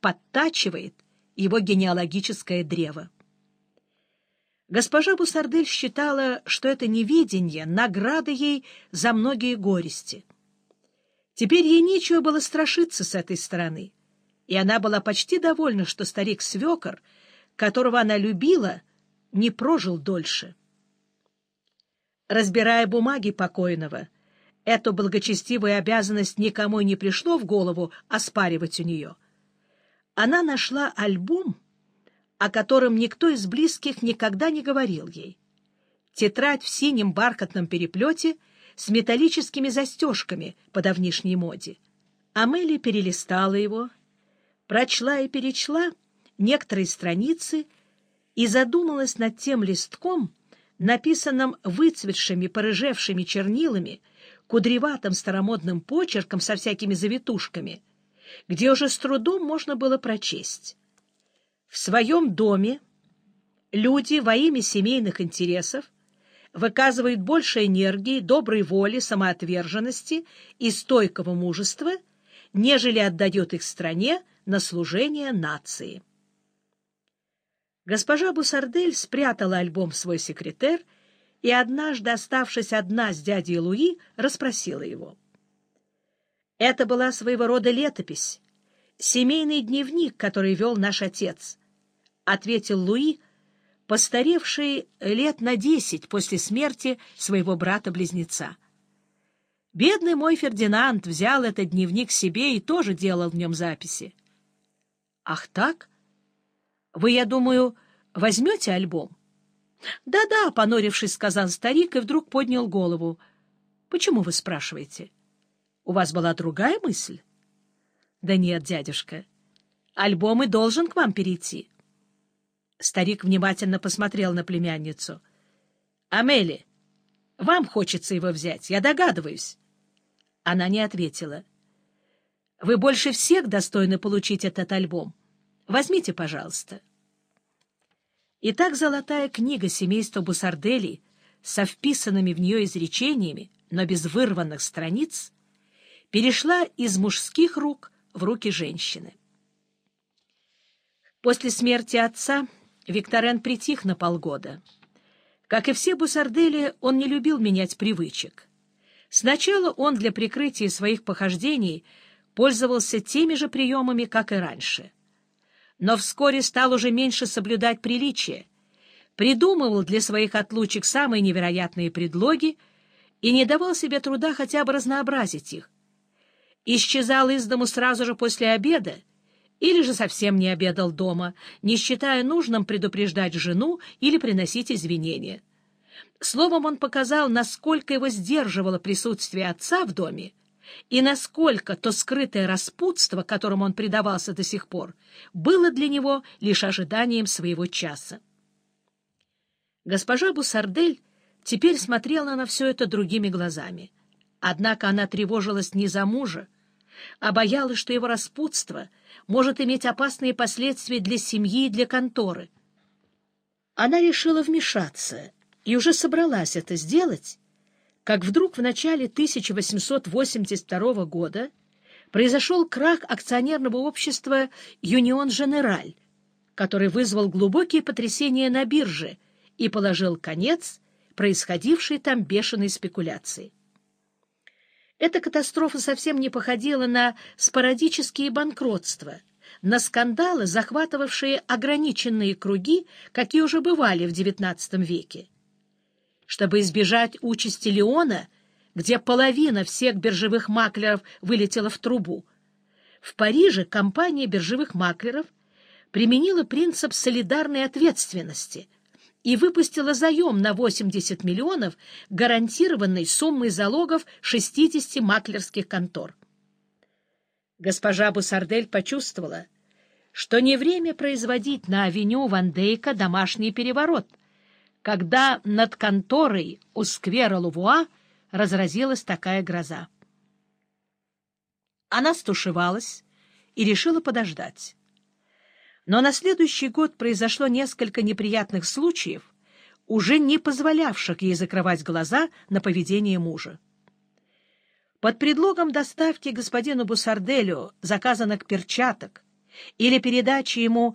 подтачивает его генеалогическое древо. Госпожа Бусардель считала, что это неведение — награда ей за многие горести. Теперь ей нечего было страшиться с этой стороны, и она была почти довольна, что старик-свекор, которого она любила, не прожил дольше. Разбирая бумаги покойного, эту благочестивую обязанность никому не пришло в голову оспаривать у нее. Она нашла альбом — о котором никто из близких никогда не говорил ей. Тетрадь в синем бархатном переплете с металлическими застежками по давнишней моде. Амели перелистала его, прочла и перечла некоторые страницы и задумалась над тем листком, написанным выцветшими, порыжевшими чернилами, кудреватым старомодным почерком со всякими завитушками, где уже с трудом можно было прочесть. В своем доме люди во имя семейных интересов выказывают больше энергии, доброй воли, самоотверженности и стойкого мужества, нежели отдает их стране на служение нации. Госпожа Бусардель спрятала альбом в свой секретер и, однажды оставшись одна с дядей Луи, расспросила его. Это была своего рода летопись, семейный дневник, который вел наш отец, — ответил Луи, постаревший лет на десять после смерти своего брата-близнеца. Бедный мой Фердинанд взял этот дневник себе и тоже делал в нем записи. — Ах так? Вы, я думаю, возьмете альбом? Да — Да-да, — понурившись, сказал старик и вдруг поднял голову. — Почему вы спрашиваете? У вас была другая мысль? — Да нет, дядюшка, альбом и должен к вам перейти. Старик внимательно посмотрел на племянницу. — Амели, вам хочется его взять, я догадываюсь. Она не ответила. — Вы больше всех достойны получить этот альбом. Возьмите, пожалуйста. Итак, золотая книга семейства Бусардели со вписанными в нее изречениями, но без вырванных страниц, перешла из мужских рук в руки женщины. После смерти отца Викторен притих на полгода. Как и все бусардели, он не любил менять привычек. Сначала он для прикрытия своих похождений пользовался теми же приемами, как и раньше. Но вскоре стал уже меньше соблюдать приличия, придумывал для своих отлучек самые невероятные предлоги и не давал себе труда хотя бы разнообразить их, исчезал из дому сразу же после обеда или же совсем не обедал дома, не считая нужным предупреждать жену или приносить извинения. Словом, он показал, насколько его сдерживало присутствие отца в доме, и насколько то скрытое распутство, которому он предавался до сих пор, было для него лишь ожиданием своего часа. Госпожа Бусардель теперь смотрела на все это другими глазами. Однако она тревожилась не за мужа, а боялась, что его распутство может иметь опасные последствия для семьи и для конторы. Она решила вмешаться и уже собралась это сделать, как вдруг в начале 1882 года произошел крах акционерного общества «Юнион Женераль», который вызвал глубокие потрясения на бирже и положил конец происходившей там бешеной спекуляции. Эта катастрофа совсем не походила на спорадические банкротства, на скандалы, захватывавшие ограниченные круги, какие уже бывали в XIX веке. Чтобы избежать участи Леона, где половина всех биржевых маклеров вылетела в трубу, в Париже компания биржевых маклеров применила принцип солидарной ответственности – и выпустила заем на 80 миллионов, гарантированной суммой залогов 60 маклерских контор. Госпожа Бусардель почувствовала, что не время производить на авеню Вандейка домашний переворот, когда над конторой у сквера Лувуа разразилась такая гроза. Она стушевалась и решила подождать. Но на следующий год произошло несколько неприятных случаев, уже не позволявших ей закрывать глаза на поведение мужа. Под предлогом доставки господину Бусарделю заказанных перчаток или передача ему